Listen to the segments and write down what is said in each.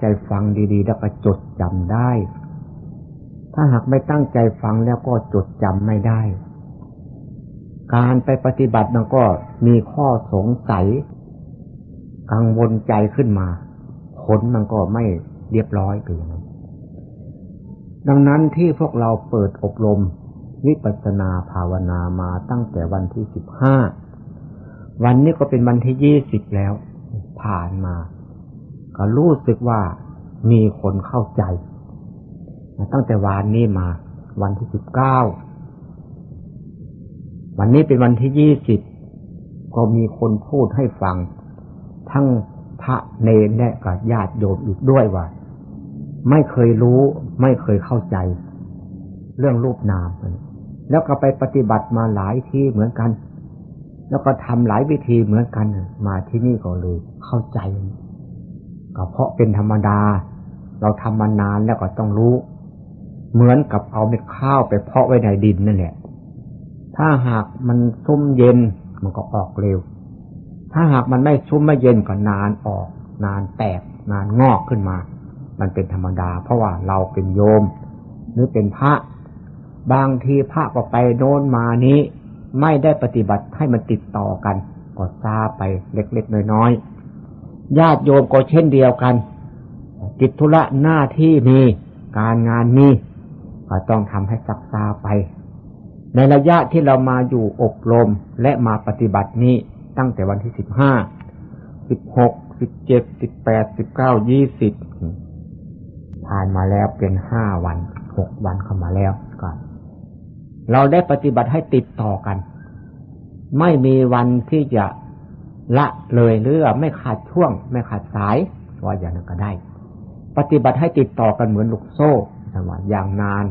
ตั้งใจฟังดีๆ แล้วก็จดจำได้ ถ้าหากไม่ตั้งใจฟังแล้วก็จดจำไม่ได้ การไปปฏิบัติมันก็มีข้อสงสัย กังวลใจขึ้นมา ผลมันก็ไม่เรียบร้อยไปอย่างนั้นดังนั้นที่พวกเราเปิดอบรมวิปัสสนาภาวนามาตั้งแต่วันที่สิบห้า วันนี้ก็เป็นวันที่ยี่สิบแล้ว ผ่านมา ก็รู้สึกว่ามีคนเข้าใจ ตั้งแต่วันนี้มา วันที่สิบเก้าวันนี้เป็นวันที่ยี่สิบก็มีคนพูดให้ฟัง ทั้งพระเนรและกับญาติโยมอีกด้วยว่า ไม่เคยรู้ ไม่เคยเข้าใจ เรื่องรูปนาม แล้วก็ไปปฏิบัติมาหลายที่เหมือนกัน แล้วก็ทำหลายวิธีเหมือนกัน มาที่นี่ก็เลยเข้าใจ ก็เพราะเป็นธรรมดา เราทำมานานแล้วก็ต้องรู้ เหมือนกับเอาเม็ดข้าวไปเพาะไว้ในดินนั่นแหละ ถ้าหากมันชุ่มเย็นมันก็ออกเร็ว ถ้าหากมันไม่ชุ่มไม่เย็นก็นานออก นานแตก นานงอกขึ้นมา มันเป็นธรรมดา เพราะว่าเราเป็นโยม หรือเป็นพระ บางทีพระก็ไปโน้นมานี้ ไม่ได้ปฏิบัติให้มันติดต่อกันก็ซาไปเล็กๆน้อยๆ ญาติโยมก็เช่นเดียวกัน กิจธุระหน้าที่มีการงานมีก็ต้องทำให้ซักซาไป ในระยะที่เรามาอยู่อบรมและมาปฏิบัตินี้ตั้งแต่วันที่สิบห้าสิบหกสิบเจ็ดสิบแปดสิบเก้ายี่สิบผ่านมาแล้วเป็นห้าวันหกวันเข้ามาแล้วก่อนเราได้ปฏิบัติให้ติดต่อกัน ไม่มีวันที่จะ ละเลยหรือไม่ขาดช่วง ไม่ขาดสายว่าอย่างนั้นก็ได้ ปฏิบัติให้ติดต่อกันเหมือนลูกโซ่จังหว่าอย่างนาน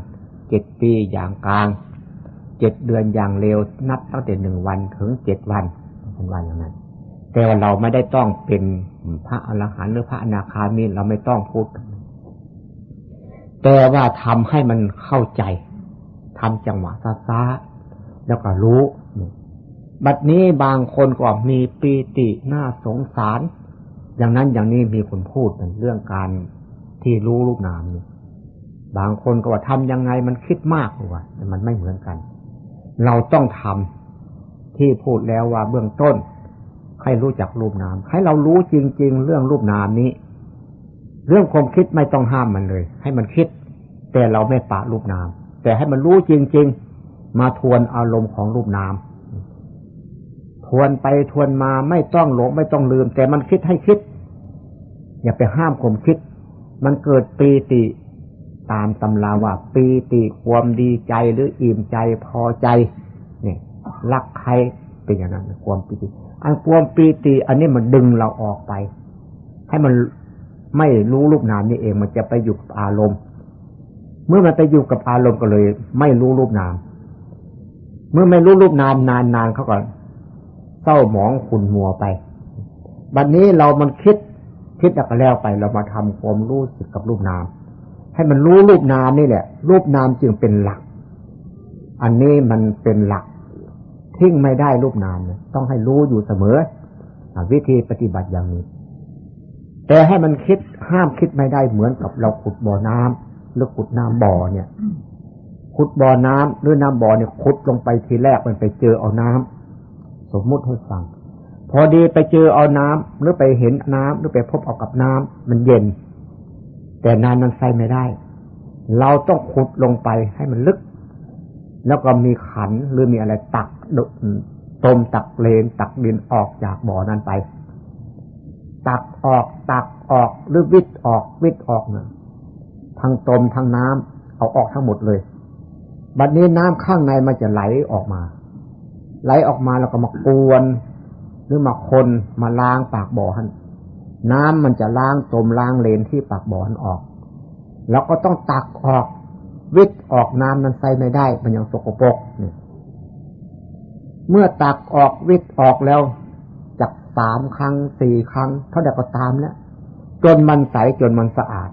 เจ็ดปีอย่างกลางเจ็ดเดือนอย่างเร็วนับตั้งแต่หนึ่งวันถึงเจ็ดวันเป็นวันอย่างนั้น แต่ว่าเราไม่ได้ต้องเป็นพระอรหันต์หรือพระอนาคามีเราไม่ต้องพูด แต่ว่าทำให้มันเข้าใจทำจังหวะซาๆแล้วก็รู้ บัดนี้บางคนก็มีปีติน่าสงสาร อย่างนั้นอย่างนี้มีคนพูดเป็นเรื่องการที่รู้รูปนามนี่บางคนก็ว่าทำยังไงมันคิดมากกว่าแต่มันไม่เหมือนกัน เราต้องทำที่พูดแล้วว่าเบื้องต้น ให้รู้จักรูปนามให้เรารู้จริง ๆ เรื่องรูปนามนี้ เรื่องความคิดไม่ต้องห้ามมันเลย ให้มันคิด แต่เราไม่ปะรูปนาม แต่ให้มันรู้จริง ๆ มาทวนอารมณ์ของรูปนาม ทวนไปทวนมาไม่ต้องหลงไม่ต้องลืม แต่มันคิดให้คิด อย่าไปห้ามข่มคิด มันเกิดปีติ ตามตำราว่าปีติความดีใจหรืออิ่มใจพอใจเนี่ยรักใครเป็นอย่างนั้นความปีติอันความปีติ อันนี้มันดึงเราออกไป ให้มันไม่รู้รูปนามนี่เองมันจะไปหยุดอารมณ์ เมื่อมันไปอยู่กับอารมณ์ก็เลย ไม่รู้รูปนาม เมื่อไม่รู้รูปนามนานนานเขาก็ เศร้าหมองขุ่นมัวไป บัดนนี้เรามันคิดคิดแล้วก็แล้วไป เรามาทำความรู้สึกกับรูปนาม ให้มันรู้รูปนามนี่แหละ รูปนามจึงเป็นหลัก อันนี้มันเป็นหลักทิ้งไม่ได้รูปนามเนี่ยต้องให้รู้อยู่เสมอวิธีปฏิบัติอย่างนี้ แต่ให้มันคิดห้ามคิดไม่ได้เหมือนกับเราขุดบ่อน้ำหรือขุดน้ำบ่อเนี่ย ขุดบ่อน้ำหรือน้ำบ่อเนี่ยขุดลงไปทีแรกมันไปเจอเอาน้ำ สมมุติให้ฟัง พอดีไปเจอเอาน้ำหรือไปเห็นน้ำหรือไปพบเอากับน้ำมันเย็น แต่นานมันใส่ไม่ได้ เราต้องขุดลงไปให้มันลึก แล้วก็มีขันหรือมีอะไรตักต้มตักเลน ตักดินออกจากบ่อนั้นไป ตักออกตักออกหรือวิทออกวิทออกเนี่ยทั้งต้มทั้งน้ำเอาออกทั้งหมดเลยบัดนี้น้ำข้างในมันจะไหลออกมา ไหลออกมาแล้วก็มากวน หรือมาคนมาล้างปากบ่อหันน้ำมันจะล้างตมล้างเลนที่ปากบ่อหันออก แล้วก็ต้องตักออกวิทออกน้ำนั้นใส่ไม่ได้ มันยังสกปรกเนี่ยเมื่อตักออกวิทออกแล้วจากสามครั้งสี่ครั้ง เท่าใดก็ตามแล้วจนมันใสจนมันสะอาด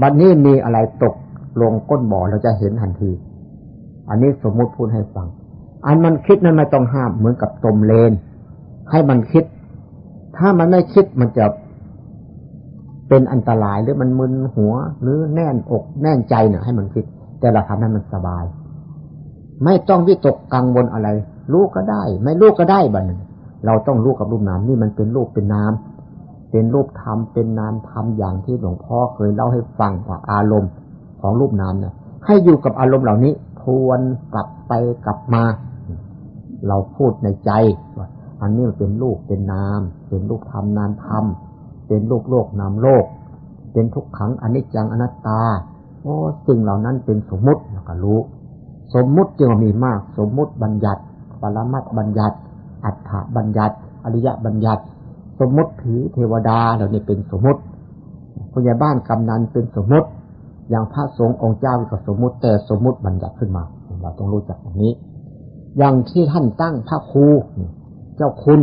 บัดนนี้มีอะไรตกลงก้นบ่อเราจะเห็นทันที อันนี้สมมุติพูดให้ฟัง อันมันคิดนั้นไม่ต้องห้ามเหมือนกับตมเลน ให้มันคิด ถ้ามันไม่คิดมันจะเป็นอันตรายหรือมันมึนหัว หรือแน่นอก แน่นใจเนี่ยให้มันคิด แต่เราทำให้มันสบาย ไม่ต้องวิตกกังวลอะไร รู้ก็ได้ ไม่รู้ก็ได้บ้างเราต้องรู้กับรูปนามนี่มันเป็นรูปเป็นนามเป็นรูปธรรมเป็นนามธรรมอย่างที่หลวงพ่อเคยเล่าให้ฟังว่าอารมณ์ของรูปนามเนี่ยให้อยู่กับอารมณ์เหล่านี้ ทวนกลับไปกลับมา เราพูดในใจว่าอันนี้มันเป็นรูปเป็นนาม เป็นรูปธรรมนามธรรม เป็นรูปโลกนามโลก เป็นทุกขังอนิจจังอนัตตาโอ้สิ่งเหล่านั้นเป็นสมมุติแล้วก็รู้ สมมุติจึงมีมาก สมมุติบัญญัติ ปรมัตบัญญัติ อัฏฐบัญญัติ อริยบัญญัติ สมมุติผีเทวดาเหล่านี้เป็นสมมุติพยาบ้านกำนันเป็นสมมุติ อย่างพระสงฆ์องค์เจ้าก็สมมุติแต่สมมุติบัญญัติขึ้นมา เราต้องรู้จักอย่างนี้ อย่างที่ท่านตั้งพระครู เจ้าคุณ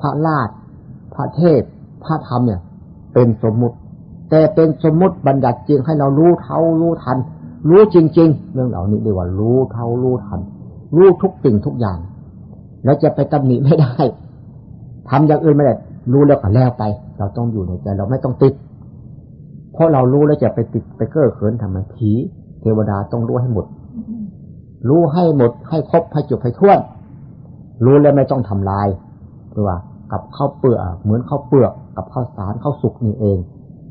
พระราช พระเทพ พระธรรมเนี่ย เป็นสมมุติ แต่เป็นสมมุติบัญญัติจริงให้เรารู้เท่ารู้ทัน รู้จริง ๆ เรื่องเหล่านี้เรียกว่ารู้เท่ารู้ทัน รู้ทุกสิ่งทุกอย่าง แล้วจะไปตำหนิไม่ได้ทำอย่างอื่นไม่ได้รู้แล้วก็แล้วไป เราต้องอยู่ในใจเราไม่ต้องติด เพราะเรารู้แล้วจะไปติดไปเก้อเขินทำไมผีเทวดาต้องรู้ให้หมด รู้ให้หมดให้ครบให้จบให้ท้วนรู้แล้วไม่ต้องทำลายหรือว่า กับข้าวเปลือกเหมือนข้าวเปลือกกับข้าวสารข้าวสุกนี่เอง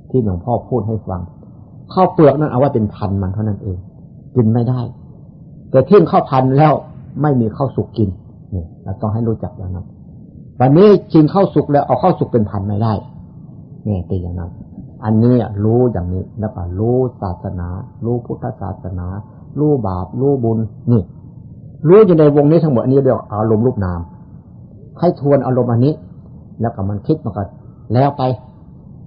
ที่หลวงพ่อพูดให้ฟังข้าวเปลือกนั้นเอาไว้เป็นพันมันเท่านั้นเอง กินไม่ได้ แต่ทิ้งข้าวพันแล้วไม่มีข้าวสุกกินนี่เราต้องให้รู้จักอย่างนั้นวันนี้กินข้าวสุกแล้วเอาข้าวสุกเป็นพันไม่ได้นี่เป็นอย่างนั้น อันนี้รู้อย่างนี้แล้วก็รู้ศาสนา รู้พุทธศาสนา รู้บาปรู้บุญนี่รู้อยู่ในวงนี้ทั้งหมดอันนี้เรียกอารมณ์รูปนามให้ทวนอารมณ์อันนี้ แล้วก็มันคิดมันก็แล้วไป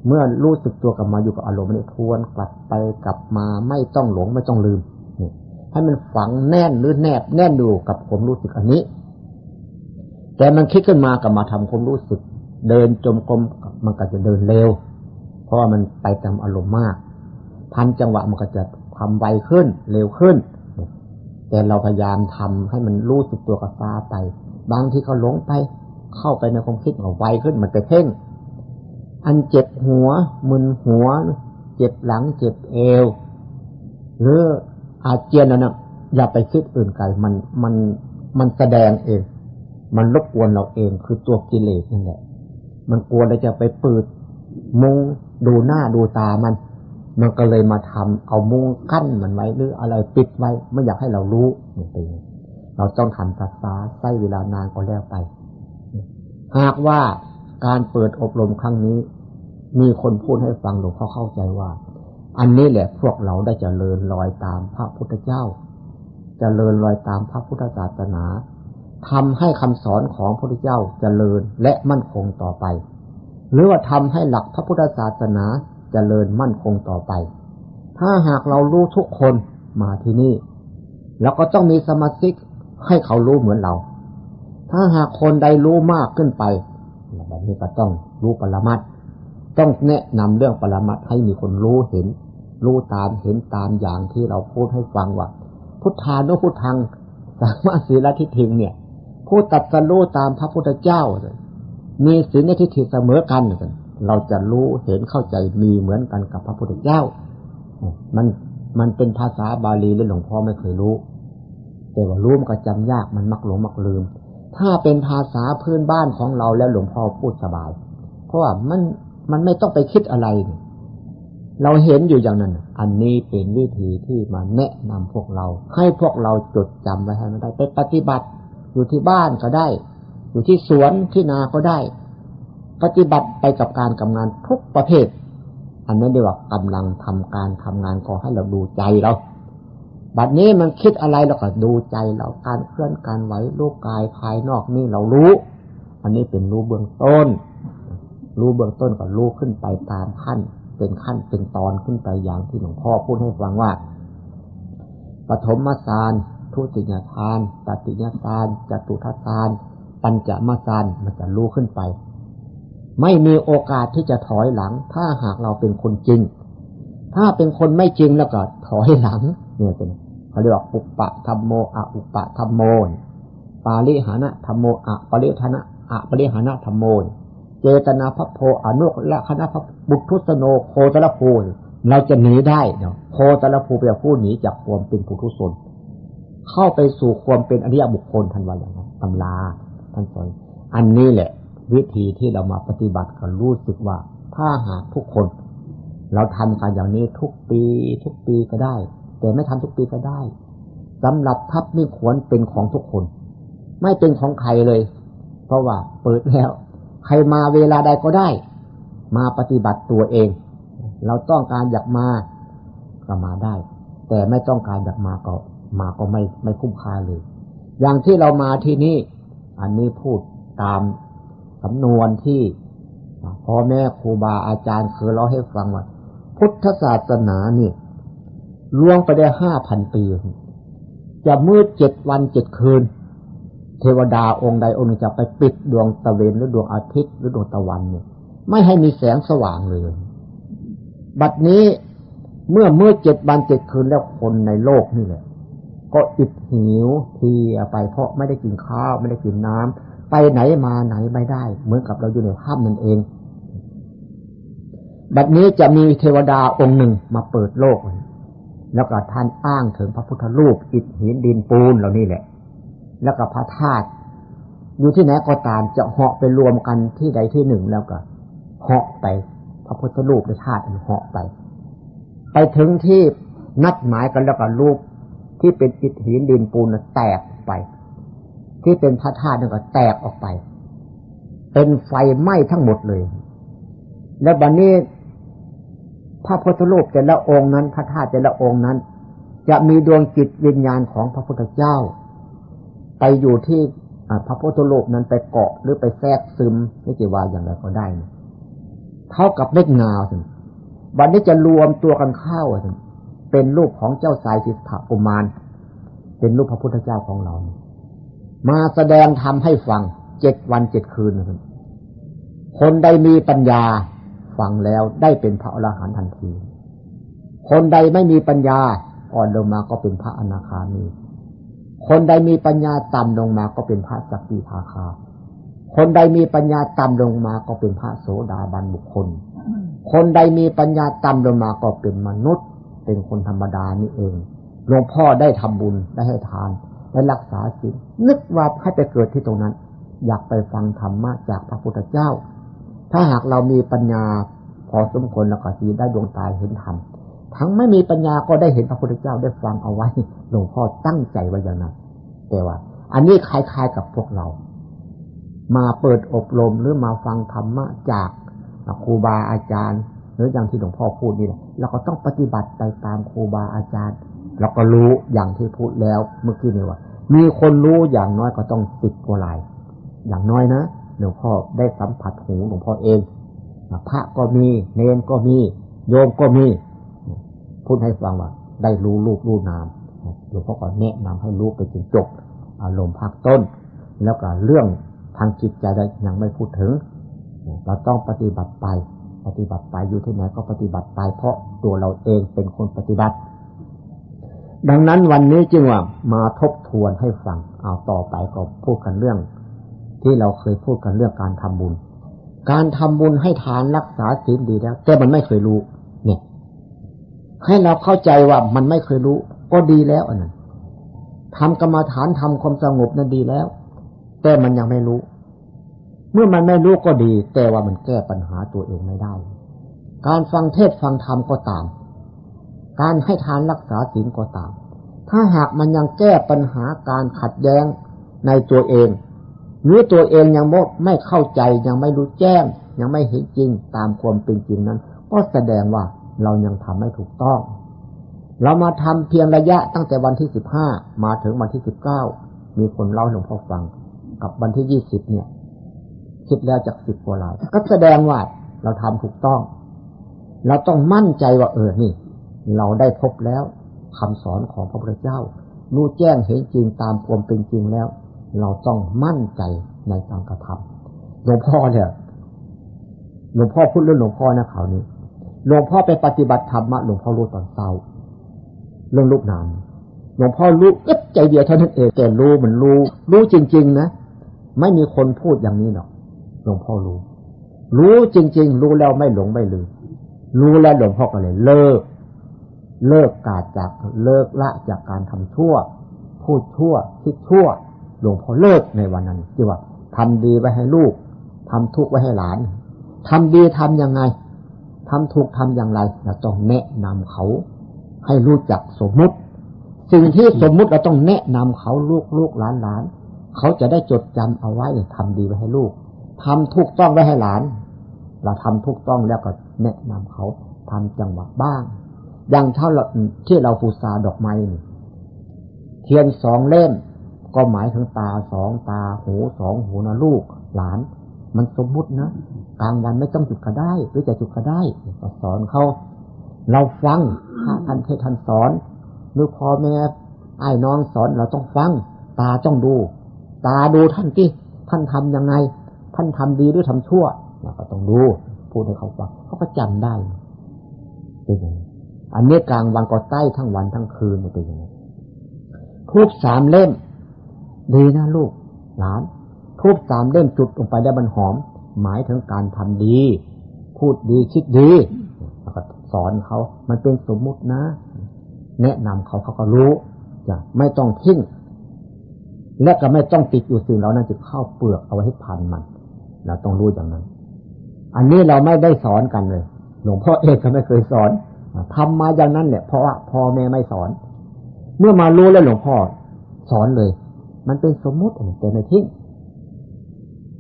เมื่อรู้สึกตัวกลับมาอยู่กับอารมณ์นี้ทวนกลับไปกลับมาไม่ต้องหลงไม่ต้องลืมนี่ให้มันฝังแน่นหรือแนบแน่นอยู่กับผมรู้สึกอันนี้ แต่มันคิดขึ้นมากับมาทำความรู้สึก เดินจมกลมมันก็จะเดินเร็ว เพราะว่ามันไปตามอารมณ์มาก พันจังหวะมันก็จะ ทำไวขึ้น เร็วขึ้น แต่เราพยายามทำให้มันรู้สึกตัวกับตาไป บางที่เขาหลงไป เข้าไปในความคิดของไวขึ้นมันไปเพ่ง อันเจ็บหัวมึนหัว เจ็บหลังเจ็บเอว หรืออาเจียนนั่นนะอย่าไปคิดอื่นไกลมันมันมันแสดงเอง มันรบกวนเราเองคือตัวกิเลสนั่นแหละ มันกลัวเราจะไปเปิดมุงดูหน้าดูตามัน มันก็เลยมาทำเอามุ้งกั้นมันไว้หรืออะไรปิดไว้ไม่อยากให้เรารู้นี่เป็นเราต้องทำศาสาใช้เวลานานก็แล้วไป หากว่าการเปิดอบรมครั้งนี้ มีคนพูดให้ฟังหลวงพ่อเข้าใจว่า อันนี้แหละพวกเราได้จเจริญรอยตามพระพุทธเจ้าจเจริญรอยตามพระพุทธศาสนาทำให้คำสอนของพระพุทธเจ้าจเจริญและมั่นคงต่อไป หรือว่าทำให้หลักพระพุทธศาสนา เจริญมั่นคงต่อไป ถ้าหากเรารู้ทุกคนมาที่นี่เราก็ต้องมีสมาชิกให้เขารู้เหมือนเรา ถ้าหากคนใดรู้มากขึ้นไปแบบนี้ก็ต้องรู้ปรมัตต้องแนะนำเรื่องปรมัตให้มีคนรู้เห็น รู้ตามเห็นตามอย่างที่เราพูดให้ฟังว่า พุทธานุพุทธังสามารถศีลทิฏฐิเนี่ย ผู้ตัดสรู้ตามพระพุทธเจ้า มีศีลทิฏฐิเสมอกัน เราจะรู้เห็นเข้าใจมีเหมือนกันกับพระพุทธเจ้า มันมันเป็นภาษาบาลีและหลวงพ่อไม่เคยรู้ แต่ว่ารู้มันก็จำยากมันมักหลงมักลืม ถ้าเป็นภาษาพื้นบ้านของเราแล้วหลวงพ่อพูดสบาย เพราะว่ามันมันไม่ต้องไปคิดอะไร เราเห็นอยู่อย่างนั้น อันนี้เป็นวิธีที่มาแนะนำพวกเรา ให้พวกเราจดจำไว้ให้มันได้ไปปฏิบัติ อยู่ที่บ้านก็ได้ อยู่ที่สวนที่นาก็ได้ ปฏิบัติไปกับการกำงานทุกประเภท อันนั้นเรียกว่ากำลังทำการทำงานก็ให้เราดูใจเราบัดนี้มันคิดอะไรเราก็ดูใจเราการเคลื่อนการไหวรูปกายภายนอกนี่เรารู้ อันนี้เป็นรู้เบื้องต้น รู้เบื้องต้นก็รู้ขึ้นไปตามขั้น เป็นขั้นเป็นตอนขึ้นไปอย่างที่หลวงพ่อพูดให้ฟังว่าปฐมฌานทุติยฌานตติยฌานจตุทัฌานปัญจมฌานมันจะรู้ขึ้นไป ไม่มีโอกาสที่จะถอยหลัง ถ้าหากเราเป็นคนจริง ถ้าเป็นคนไม่จริงแล้วก็ถอยหลัง เนี่ยเป็นเขาเรียกว่าอุปะธรรมโมอะอุปะธรรมโมปาลิหานะธรรมโมอะปาลิธนะอะปาลิหานะธรรมโมเจตนาพระโพอนุและคณะพระบุทุสโนโคตรภูเราจะหนีได้เนาะโคตรภูเป็นผู้หนีจากความเป็นปุถุชนเข้าไปสู่ความเป็นอริยบุคคลทันวันอย่างนั้นตำราท่านสอนอันนี้แหละ วิธีที่เรามาปฏิบัติกันรู้สึกว่าถ้าหากทุกคน เราทำกันอย่างนี้ทุกปีทุกปีก็ได้ แต่ไม่ทำทุกปีก็ได้สำหรับทัพนี่ควรเป็นของทุกคน ไม่เป็นของใครเลย เพราะว่าเปิดแล้ว ใครมาเวลาใดก็ได้ มาปฏิบัติตัวเอง เราต้องการอยากมาก็มาได้ แต่ไม่ต้องการอยากมาก็มาก็ไม่ไม่คุ้มค่าเลย อย่างที่เรามาที่นี่ อันนี้พูดตาม สำนวนที่พ่อแม่ครูบาอาจารย์เคยเล่าให้ฟังว่าพุทธศาสนาเนี่ยล่วงไปได้ห้าพันปี จะมืดเจ็ดวันเจ็ดคืน เทวดาองค์ใดองค์หนึ่งจะไปปิดดวงตะเวนหรือดวงอาทิตย์หรือดวงตะวันเนี่ย ไม่ให้มีแสงสว่างเลย บัดนี้เมื่อมืดเจ็ดวันเจ็ดคืนแล้วคนในโลกนี่แหละก็อิดหิวเทียไปเพราะไม่ได้กินข้าวไม่ได้กินน้ำ ไปไหนมาไหนไม่ได้ เหมือนกับเราอยู่ในถ้ำนั่นเอง บัดนี้จะมีเทวดาองค์หนึ่งมาเปิดโลก แล้วก็ท่านอ้างถึงพระพุทธรูปอิฐหินดินปูนเหล่านี้แหละ แล้วก็พระธาตุอยู่ที่ไหนก็ตามจะเหาะไปรวมกันที่ใดที่หนึ่งแล้วก็เหาะไป พระพุทธรูปและธาตุเหาะไป ไปถึงที่นัดหมายกันแล้วก็รูปที่เป็นอิฐหินดินปูนแตกไป ที่เป็นพระธาตุนั่นก็แตกออกไป เป็นไฟไหม้ทั้งหมดเลย แล้วบัดนนี้พระพุทธรูปแต่ละองค์นั้น พระธาตุแต่ละองค์นั้น จะมีดวงจิตวิญญาณของพระพุทธเจ้า ไปอยู่ที่พระพุทธรูปนั้นไปเกาะหรือไปแทรกซึมไม่จะว่าอย่างไรก็ได้เท่ากับเม็ดงาถึงวันนี้จะรวมตัวกันเข้าถึงเป็นรูปของเจ้าสายสิทธาอุมานเป็นรูปพระพุทธเจ้าของเรา มาแสดงทำให้ฟังเจ็ดวันเจ็ดคืนครับคนใดมีปัญญาฟังแล้วได้เป็นพระอรหันต์ทันที คนใดไม่มีปัญญาอ่อนลงมาก็เป็นพระอนาคามี คนใดมีปัญญาต่ำลงมาก็เป็นพระสักกิทาคา คนใดมีปัญญาต่ำลงมาก็เป็นพระโสดาบันบุคคล คนใดมีปัญญาต่ำลงมาก็เป็นมนุษย์ เป็นคนธรรมดานี่เอง หลวงพ่อได้ทำบุญได้ให้ทาน ได้รักษาศีลนึกว่าให้ไปเกิดที่ตรงนั้น อยากไปฟังธรรมะจากพระพุทธเจ้า ถ้าหากเรามีปัญญาพอสมควรแล้วก็ทีได้ดวงตาเห็นธรรมทั้งไม่มีปัญญาก็ได้เห็นพระพุทธเจ้าได้ฟังเอาไว้หลวงพ่อตั้งใจไว้อย่างนั้นแต่ว่า อันนี้คล้ายๆกับพวกเรา มาเปิดอบรมหรือมาฟังธรรมะจากครูบาอาจารย์ หรืออย่างที่หลวงพ่อพูดนี่แหละเราก็ต้องปฏิบัติไปตามครูบาอาจารย์เราก็รู้อย่างที่พูดแล้วเมื่อกี้นี่ว่า มีคนรู้อย่างน้อยก็ต้องสิบกว่าลาย อย่างน้อยนะหลวงพ่อได้สัมผัสหูหลวงพ่อเองพระก็มี เนนก็มี โยมก็มี พูดให้ฟังว่า ได้รู้ลูกรู้นามหลวงพ่อก็แนะนำให้รู้ไปจนจบอารมณ์ภาคต้น แล้วก็เรื่องทางจิตใจได้ยังไม่พูดถึง เราต้องปฏิบัติไป ปฏิบัติไปอยู่ที่ไหนก็ปฏิบัติไป เพราะตัวเราเองเป็นคนปฏิบัติ ดังนั้นวันนี้จึงว่ามาทบทวนให้ฟัง เอาต่อไปก็พูดกันเรื่อง ที่เราเคยพูดกันเรื่องการทำบุญ การทำบุญให้ทานรักษาศีลดีแล้วแต่มันไม่เคยรู้ เนี่ย ให้เราเข้าใจว่ามันไม่เคยรู้ ก็ดีแล้วอันนั้นทำกรรมฐานทำความสงบนั้นดีแล้ว แต่มันยังไม่รู้ เมื่อมันไม่รู้ก็ดี แต่ว่ามันแก้ปัญหาตัวเองไม่ได้ การฟังเทศฟังธรรมก็ตาม การให้ทานรักษาศีลก็ตาม ถ้าหากมันยังแก้ปัญหาการขัดแย้งในตัวเอง หรือตัวเองยังไม่เข้าใจยังไม่รู้แจ้ง ยังไม่เห็นจริงตามความเป็นจริงนั้น ก็แสดงว่าเรายังทำไม่ถูกต้อง เรามาทำเพียงระยะตั้งแต่วันที่สิบห้ามาถึงวันที่สิบเก้ามีคนเล่าหลวงพ่อฟัง กับวันที่ยี่สิบเนี่ย คิดแล้วจากสิบกว่าลายก็แสดงว่าเราทำถูกต้อง เราต้องมั่นใจว่าเออนี่ เราได้พบแล้วคำสอนของพระพุทธเจ้า รู้แจ้งเห็นจริงตามความเป็นจริงแล้ว เราต้องมั่นใจในการกระทำหลวงพ่อเนี่ยหลวงพ่อพูดเรื่องหลวงพ่อนะข่าวนี้หลวงพ่อไปปฏิบัติธรรมะหลวงพ่อรู้ตอนเศร้าเรื่องลูกนามหลวงพ่อรู้เอ๊ะใจเดียวเท่านั้นเองแต่รู้มันรู้ รู้จริง ๆ นะไม่มีคนพูดอย่างนี้หรอกหลวงพ่อรู้ รู้จริง ๆ รู้แล้วไม่หลงไม่ลืมรู้แล้วหลวงพ่อก็เลยเลิก เลิกกาดจากเลิกละจากการทำชั่ว พูดชั่ว คิดชั่ว หลวงพ่อเลิกในวันนั้นที่ว่าทำดีไว้ให้ลูกทำทุกข์ไว้ให้หลานทำดีทํำยังไงทำถูกทำอย่างไรเราต้องแนะนำเขา ให้รู้จักสมมุติ สิ่งที่สมมุติเราต้องแนะนำเขาลูกลูกหลานหลานเขาจะได้จดจำเอาไว้ทำดีไว้ให้ลูกทำถูกต้องไว้ให้หลาน เราทำถูกต้องแล้วก็แนะนำเขาทำจังหวะบ้าง อย่างเท่าที่เราฟูซาดอกไม้เทียนสองเล่ม ก็หมายถึงตาสองตาหูสองหูนะลูกหลาน มันสมมุตินะกลางวันไม่ต้องจุดก็ได้ หรือจะจุดก็ได้ก็สอนเขาเราฟังถ้าท่านเทศท่านสอนหรือพ่อแม่ไอ้น้องสอนเราต้องฟัง ตาต้องดู ตาดูท่านที่ท่านทํำยังไง ท่านทำดีหรือทำชั่วเราก็ต้องดู พูดให้เขาฟังเขาก็จำได้เป็นยังไง อันนี้กลางวันก็ใต้ทั้งวันทั้งคืนเป็นยังไงทูบสามเล่ม ดีนะลูก หลาน ทูบสามเล่มจุดลงไปได้มันหอม หมายถึงการทำดี พูดดีคิดดีแล้วก็สอนเขา มันเป็นสมมุตินะ แนะนำเขาเขาก็รู้จะไม่ต้องทิ้งและก็ไม่ต้องติดอยู่สิ่งเหล่านั้นจะเข้าเปลือกเอาไว้ให้พันมันเราต้องรู้อย่างนั้น อันนี้เราไม่ได้สอนกันเลย หลวงพ่อเอกก็ไม่เคยสอน ทำมาอย่างนั้นเนี่ยเพราะว่าพ่อแม่ไม่สอน เมื่อมารู้แล้วหลวงพ่อสอนเลย มันเป็นสมมุติแต่ไม่ทิ้ง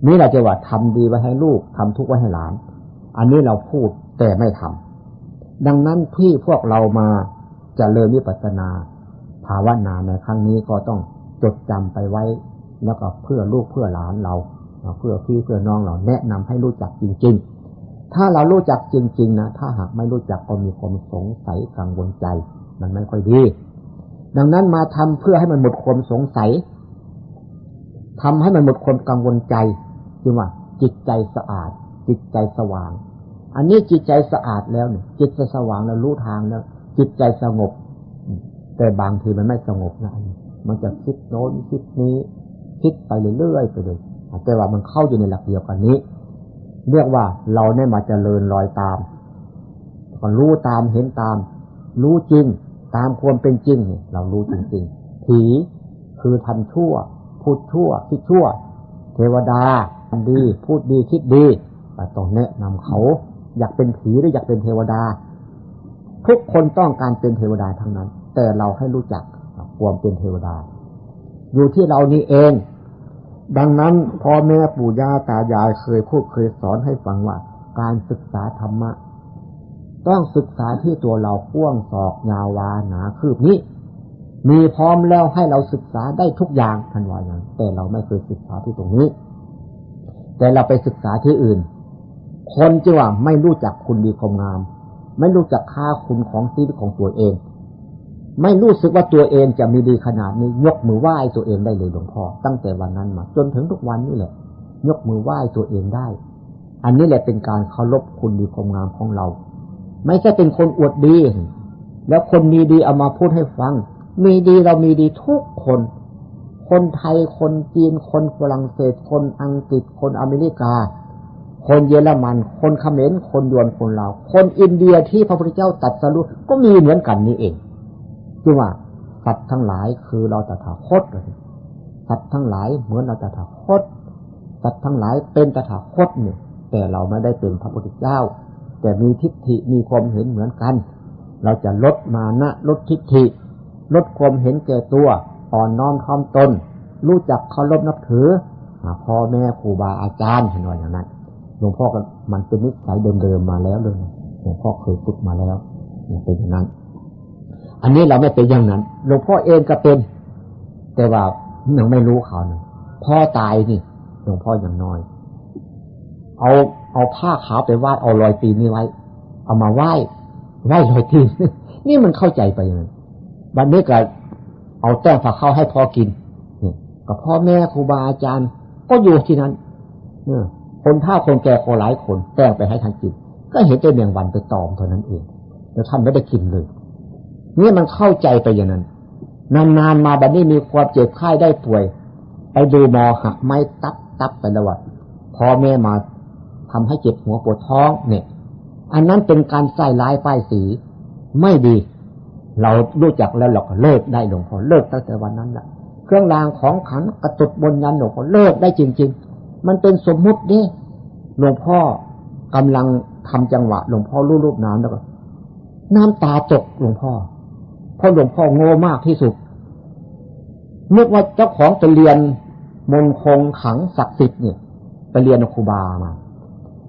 นี่เราจะว่าทำดีไว้ให้ลูกทำทุกไว้ให้หลาน อันนี้เราพูดแต่ไม่ทำดังนั้นที่พวกเรามาจะเริ่มวิปัสนา ภาวนาในครั้งนี้ก็ต้องจดจำไปไว้ แล้วก็เพื่อลูกเพื่อหลานเรา เพื่อพี่เพื่อน้องเราแนะนำให้รู้จักจริง ๆ ถ้าเรารู้จักจริง ๆ นะ ถ้าหากไม่รู้จักก็มีความสงสัยกังวลใจ มันไม่ค่อยดี ดังนั้นมาทำเพื่อให้มันหมดความสงสัยทำให้มันหมดความกังวลใจจึงว่า จิตใจสะอาด จิตใจสว่าง อันนี้จิตใจสะอาดแล้วเนี่ยจิตจะสว่างแล้วรู้ทางแล้ว จิตใจสงบ แต่บางทีมันไม่สงบนะมันจะคิดโน้นคิดนี้ คิดไปเรื่อยๆไปเลยแต่ว่ามันเข้าอยู่ในหลักเดียวกันนี้ เรียกว่าเราได้มาเจริญรอยตามก็รู้ตามเห็นตาม รู้จริง ตามความเป็นจริง เรารู้จริง ๆ ผีคือทำชั่ว พูดชั่ว คิดชั่ว เทวดาดี พูดดีคิดดีต้องแนะนำเขา อยากเป็นผีหรืออยากเป็นเทวดา ทุกคนต้องการเป็นเทวดาทั้งนั้น แต่เราให้รู้จักความเป็นเทวดา อยู่ที่เรานี่เอง ดังนั้นพ่อแม่ปู่ย่าตายายเคยพูดเคยสอนให้ฟังว่า การศึกษาธรรมะ ต้องศึกษาที่ตัวเราพ่วงศอกยาวาหนาคืบนี้ มีพร้อมแล้วให้เราศึกษาได้ทุกอย่างท่านว่าอย่างแต่เราไม่เคยศึกษาที่ตรงนี้ แต่เราไปศึกษาที่อื่น คนจีว่าไม่รู้จักคุณดีความงาม ไม่รู้จักค่าคุณของชีวิตของตัวเอง ไม่รู้สึกว่าตัวเองจะมีดีขนาดนี้ ยกมือไหว้ตัวเองได้เลยหลวงพ่อตั้งแต่วันนั้นมา จนถึงทุกวันนี้แหละ ยกมือไหว้ตัวเองได้ อันนี้แหละเป็นการเคารพคุณดีความงามของเรา ไม่ใช่เป็นคนอวดดี แล้วคนมีดีเอามาพูดให้ฟัง มีดีเรามีดีทุกคน คนไทยคนจีนคนฝรั่งเศส คนอังกฤษคนอเมริกา คนเยอรมัน คนเขมรคนยวนคนลาวคนอินเดียที่พระพุทธเจ้าตัดสรุก็มีเหมือนกันนี่เอง จึงว่าสัตว์ทั้งหลายคือเราตถาคตสัตว์ทั้งหลายเหมือนเราตถาคตสัตว์ทั้งหลายเป็นตถาคตเนี่ยแต่เราไม่ได้เป็นพระพุทธเจ้า แต่มีทิฏฐิมีความเห็นเหมือนกัน เราจะลดมานะลดทิฏฐิ ลดความเห็นแก่ตัวอ่อนน้อมถ่อมตน รู้จักเคารพนับถือพ่อแม่ครูบาอาจารย์เห็นว่าอย่างนั้นหลวงพ่อก็มันเป็นนิสัยเดิมๆมาแล้วเลยหลวงพ่อเคยฝึกมาแล้วเป็นอย่างนั้น อันนี้เราไม่เป็นอย่างนั้น หลวงพ่อเองก็เป็น แต่ว่ายังไม่รู้เขาหนึ่งพ่อตายนี่หลวงพ่ออย่างน้อย เอาเอาผ้าขาวไปวาดเอารอยตีนนี่ไว้ เอามาไหว้ไหว้รอยตีนนี่มันเข้าใจไปอย่างนั้นบัดนนี้ก็เอาแต้งฝากเข้าให้พ่อกินกับพ่อแม่ครูบาอาจารย์ ก็อยู่ที่นั้นเนคนท่าคนแก่คนหลายคนแต้งไปให้ทานกินก็เห็นแต่เมียงวันไปตอมเท่านั้นเองแล้วท่านไม่ได้กินเลย นี่มันเข้าใจไปอย่างนั้น นานๆมาบัดนี้มีความเจ็บไข้ได้ป่วย ไปดูหมอหักไม้ตับตับไปแล้วว่าพ่อแม่มาพทำให้เจ็บหัวปวดท้องเนี่ย อันนั้นเป็นการใส่ร้ายป้ายสีไม่ดี เรารู้จักแล้วเราก็เลิกได้หลวงพ่อเลิกตั้งแต่วันนั้นแหละเครื่องรางของขันกระตุดบนยันหลวงพ่อเลิกได้จริง ๆ มันเป็นสมมุติดิหลวงพ่อกำลังทำจังหวะ หลวงพ่อรูปรูปน้ำแล้วก็น้ำตาตกหลวงพ่อ ราะหลวงพ่อโง่มากที่สุดนึกว่าเจ้าของจะเรียนมนคงขังศักดิ์สิทธิ์เนี่ยไปเรียนครูบามา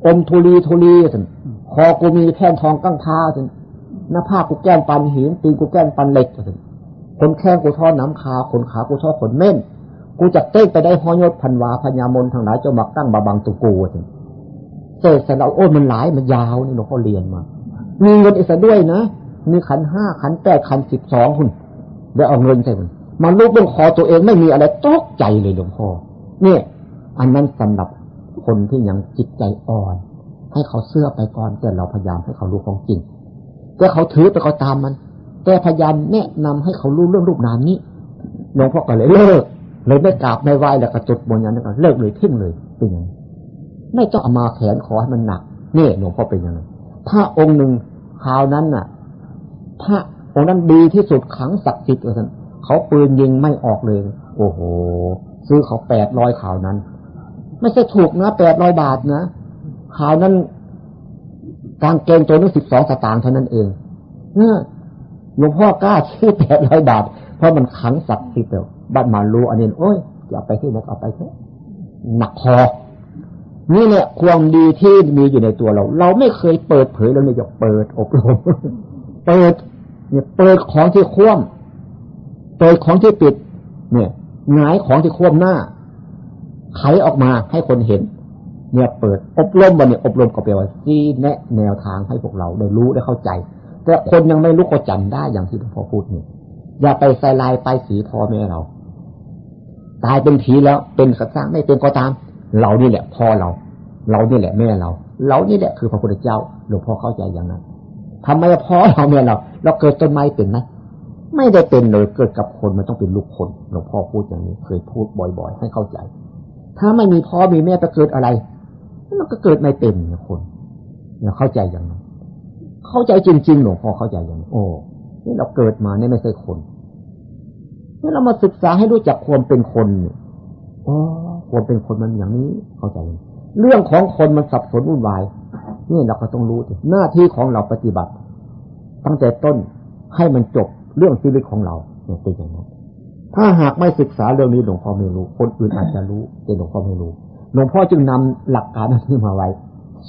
อมทุลีทุลีสิคอกูมีแท่นทองกั้งท้าสิหน้าผากกูแก้มปันหินตีกูแก้มปันเหล็กสิคนแข้งกูทอดน้ำคาขนขากูทอขนเม่น กูจะเต้นไปได้หอยศพันวาพญามนทางไหนเจะมักตั้งบาบังตุกูสิเสร็จเสร็จแล้วโอ้มันหลายมันยาวนี่หลวงพ่อเรียนมา มีเงินอีกด้วยนะ มีขันห้าขันแปดขันสิบสองคุณเดี๋ยวเอาเงินใส่มันมาลูกบนคอตัวเองไม่มีอะไรตกใจเลยหลวงพ่อเนี่ยอันนั้นสำหรับคนที่ยังจิตใจอ่อน ให้เขาเสื้อไปก่อน แต่เราพยายามให้เขารู้ของจริงแต่เขาถือไปก็ตามมัน แต่พยายามแนะนำให้เขารู้เรื่องรูปนามนี้หลวงพ่อก็เลยเลิกเลยไม่กราบไม่ไหว้แล้วก็จุดบนยันแล้วก็เลิกเลยทิ้งเลยเป็นอย่างไม่ต้องเอามาแขนขอให้มันหนักนี่หลวงพ่อเป็นอย่างนั้นพระองค์หนึ่งคราวนั้นน่ะ พระองค์นั้นดีที่สุดขังศักดิ์สิทธิ์เลยท่านเขาปืนยิงไม่ออกเลย โอ้โห ซื้อเขาแปดร้อยข่าวนั้น ไม่ใช่ถูกนะแปดร้อยบาทนะข่าวนั้นกางเกงตัวนี้สิบสองสตางค์เท่านั้นเองเนี่ยหลวงพ่อกล้าซื้อแปดร้อยบาท เพราะมันขังศักดิ์สิทธิ์เดียวบ้านมารู้อันนี้โอ้ยจะไปที่ไหนเอาไปเถอะหนักคอนี่เนี่ยความดีที่มีอยู่ในตัวเรา เราไม่เคยเปิดเผยเราเนี่ยจะเปิดอบรม เปิดเนี่ยเปิดของที่คว่ำเปิดของที่ปิด เนี่ยหงายของที่ควบหน้า ไขออกมาให้คนเห็น เนี่ยเปิดอบรมวันเนี่ยอบรมก็แปลว่าชี้แนะแนวทางให้พวกเราได้รู้ได้เข้าใจ แต่คนยังไม่รู้ก็จำได้อย่างที่หลวงพ่อพูดนี่อย่าไปใส่ลายไปสีพ่อแม่เรา ตายเป็นผีแล้วเป็นสัตว์สร้างไม่เป็นก็ตาม เรานี่แหละพ่อเรา เรานี่แหละแม่เรา เรานี่แหละคือพระพุทธเจ้าหลวงพ่อเข้าใจอย่างนั้น ทำไมพ่อเราแม่เรา เราเกิดต้นไม้เป็นไหมไม่ได้เป็นเลยเกิดกับคนมันต้องเป็นลูกคนหลวงพ่อพูดอย่างนี้เคยพูดบ่อย ๆ ให้เข้าใจ ถ้าไม่มีพ่อมีแม่จะเกิดอะไร มันก็เกิดไม่เป็นคนเนี่ยเข้าใจอย่างนั้นเข้าใจจริงๆหลวงพ่อเข้าใจอย่างนี้โอ้นี่เราเกิดมาเนี่ยไม่ใช่คนนี่เรามาศึกษาให้รู้จักความเป็นคนเนี่ยอ๋อความเป็นคนมันอย่างนี้เข้าใจ เรื่องของคนมันสับสนวุ่นวาย นี่เราก็ต้องรู้หน้าที่ของเราปฏิบัติ ตั้งแต่ต้นให้มันจบเรื่องชีวิตของเราเนี่ยเป็นอย่างนั้นถ้าหากไม่ศึกษาเรื่องนี้หลวงพ่อไม่รู้ คนอื่นอาจจะรู้แต่หลวงพ่อไม่รู้หลวงพ่อจึงนำหลักการนี้มาไว้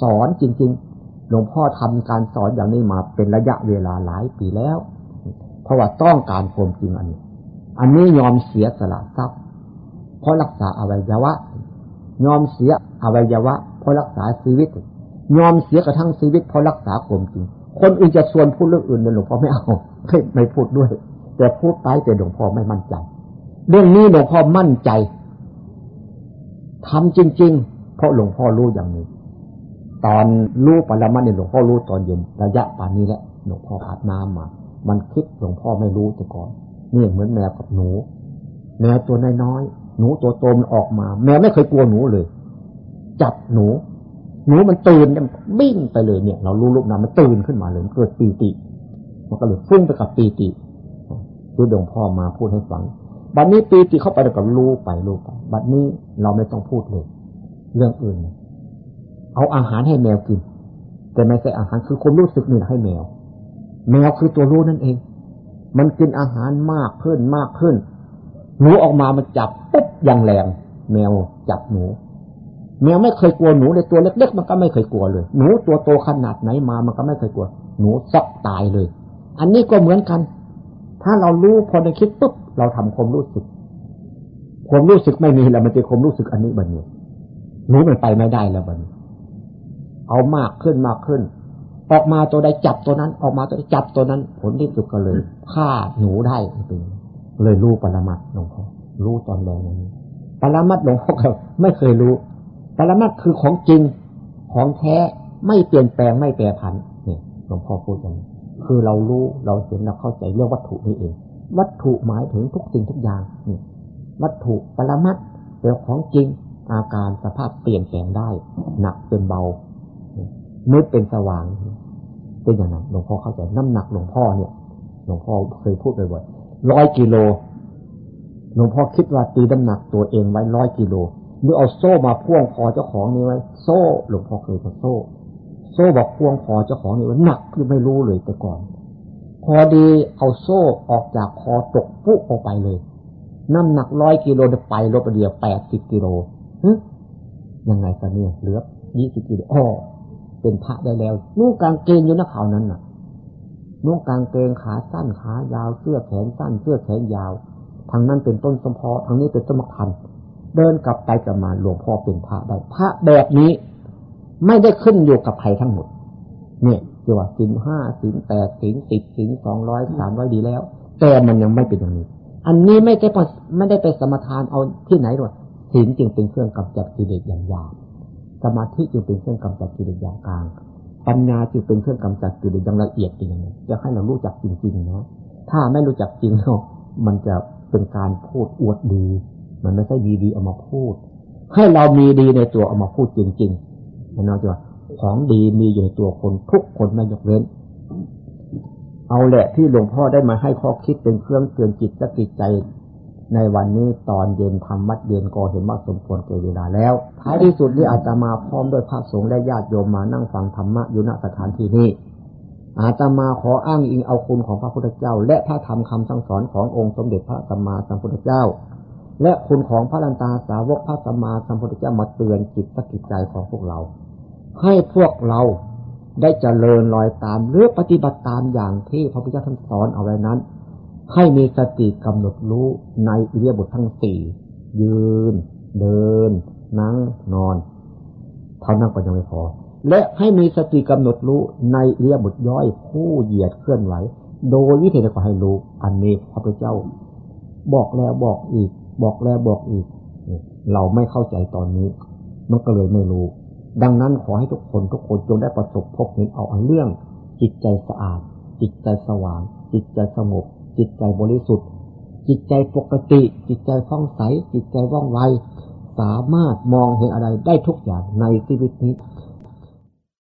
สอนจริง ๆ หลวงพ่อทำการสอนอย่างนี้มาเป็นระยะเวลาหลายปีแล้ว เพราะว่าต้องการความจริงอันนี้ อันนี้ยอมเสียสละทรัพย์ เพราะรักษาอวัยวะ ยอมเสียอวัยวะ เพราะรักษาชีวิต ยอมเสียกระทั่งชีวิตเพราะรักษาความจริง คนอื่นจะชวนพูดเรื่องอื่นหลวงพ่อไม่เอาไม่ไม่พูดด้วย แต่พูดไปแต่หลวงพ่อไม่มั่นใจ เรื่องนี้หลวงพ่อมั่นใจทำจริง ๆ เพราะหลวงพ่อรู้อย่างนี้ ตอนรู้ปรมัตเนี่ยหลวงพ่อรู้ตอนเย็นระยะป่านนี้แหละหลวงพ่ออาบน้ำมา มันคิดหลวงพ่อไม่รู้แต่ก่อนนี่เหมือนแมวกับหนูแมวตัวน้อยๆหนูตัวโตมันออกมา แมวไม่เคยกลัวหนูเลย จับหนู หนูมันตื่นมันบิ้งไปเลยเนี่ย เรารู้ลูกน้ำมันตื่นขึ้นมาเลยเกิดปีติ มันก็เลยฟุ้งไปกับปีติที่หลวงพ่อมาพูดให้ฟัง บัดนี้ปีติเข้าไปแล้วก็รู้ไปรู้ไป บัดนี้เราไม่ต้องพูดเลย เรื่องอื่น เอาอาหารให้แมวกิน แต่ไม่ใช่อาหารคือความรู้สึกนี่ให้แมว แมวคือตัวรู้นั่นเอง มันกินอาหารมากขึ้นมากขึ้น หนูออกมามันจับปุ๊บอย่างแรง แมวจับหนู แมวไม่เคยกลัวหนูในตัวเล็กๆมันก็ไม่เคยกลัวเลย หนูตัวโตขนาดไหนมามันก็ไม่เคยกลัว หนูซักตายเลย อันนี้ก็เหมือนกัน ถ้าเรารู้พอในคิดปุ๊บเราทำความรู้สึก ความรู้สึกไม่มีแล้วมันจะความรู้สึกอันนี้บันนี้หนูมันไปไม่ได้แล้วบันเอามากขึ้นมากขึ้น ออกมาตัวใดจับตัวนั้น ออกมาตัวใดจับตัวนั้น ผลที่สุดก็เลยฆ่าหนูได้เป็นเลยรู้ปรมัตหลวงพ่อรู้ตอนแรงอย่างนี้ปรมัตหลวงพ่อก็ไม่เคยรู้ ปรมัตคือของจริงของแท้ไม่เปลี่ยนแปลงไม่แปรผันนี่หลวงพ่อพูดอย่างนี้คือเรารู้เราเห็นเราเข้าใจเรื่องวัตถุนี่เอง วัตถุหมายถึงทุกสิ่งทุกอย่างนี่วัตถุปรมัตเป็นของจริงอาการสภาพเปลี่ยนแปลงได้ หนักเป็นเบามืดเป็นสว่าง เป็นอย่างนั้นหลวงพ่อเข้าใจน้ำหนักหลวงพ่อเนี่ยหลวงพ่อเคยพูดบ่อยๆร้อยกิโลหลวงพ่อคิดว่าตีน้ำหนักตัวเองไว้ร้อยกิโล หรือเอาโซ่มาพ่วงคอเจ้าของนี่ไว้ โซ่หลวงพ่อเคยมาโซ่ โซ่บอกพ่วงคอเจ้าของนี่ไว้หนักคือไม่รู้เลยแต่ก่อน พอดีเอาโซ่ออกจากคอตกปุ๊บออกไปเลย น้ำหนักร้อยกิโลไปลบเดียวแปดสิบกิโลยังไงกันเนี่ยเหลือยี่สิบกิโลอ๋อเป็นพระได้แล้วนุ่งกางเกงอยู่นะข่าวนั้นน่ะนุ่งกางเกงขาสั้นขายาวเสื้อแขนสั้นเสื้อแขนยาวทางนั้นเป็นต้นสมพอทางนี้เป็นต้นมะขัน เดินกลับไปกลับมาหลวงพ่อเป็นพระได้พระแบบนี้ไม่ได้ขึ้นอยู่กับใครทั้งหมด เนี่ยจะว่าสินห้าสินแปดสินสิบสินสองร้อยสามร้อยดีแล้ว แต่มันยังไม่เป็นอย่างนี้ อันนี้ไม่ได้ไม่ได้ไปสมทานเอาที่ไหนหรอกสินจึงเป็นเครื่องกำจัดกิเลสอย่างยาวสมาธิจึงเป็นเครื่องกำจัดกิเลสอย่างกลางปัญญาจึงเป็นเครื่องกำจัดกิเลสอย่างละเอียดเป็นอยางจะให้เรารู้จักจริงๆเนาะถ้าไม่รู้จักจริงเราะมันจะเป็นการพูดอวดดี มันไม่ใช่ดีดีเอามาพูด ให้เรามีดีในตัวเอามาพูดจริงๆนะเราจะของดีมีอยู่ในตัวคนทุกคนไม่ยกเว้น เอาแหละที่หลวงพ่อได้มาให้ข้อคิดเป็นเครื่องเตือนจิตและจิตใจ ในวันนี้ตอนเย็นทำมัดเย็นก็เห็นว่าสมควรเกิดเวลาแล้ว ท้ายที่สุดนี่อาจจะมาพร้อมด้วยพระสงฆ์และญาติโยมมานั่งฟังธรรมะอยู่ณสถานที่นี้อาจจะมาขออ้างอิงเอาคุณของพระพุทธเจ้า และพระธรรมคำสั่งสอนขององค์สมเด็จพระสัมมาสัมพุทธเจ้า และคุณของพระลันตาสาวกพระสัมมาสัมพุทธเจ้ามาเตือนจิตสกิจใจของพวกเรา ให้พวกเราได้เจริญรอยตามหรือปฏิบัติตามอย่างที่พระพุทธเจ้าท่านสอนเอาไว้นั้น ให้มีสติกำหนดรู้ในอิเดียบททั้งสี่ยืน เดิน นั่งนอนเท่านั้นก็ยังไม่พอ และให้มีสติกำหนดรู้ในเรียบทย่อยผู้เหยียดเคลื่อนไหว โดยวิธีใดก็ให้รู้อันนี้พระพุทธเจ้า บอกแล้วบอกอีก บอกแล้วบอกอีก เราไม่เข้าใจตอนนี้ มันก็เลยไม่รู้ ดังนั้นขอให้ทุกคนทุกคนจงได้ประสบพบเห็นเอาเรื่อง จิตใจสะอาด จิตใจสว่าง จิตใจสงบจิตใจบริสุทธิ์ จิตใจปกติ จิตใจฟ่องใส จิตใจว่องไว สามารถมองเห็นอะไรได้ทุกอย่างในชีวิตนี้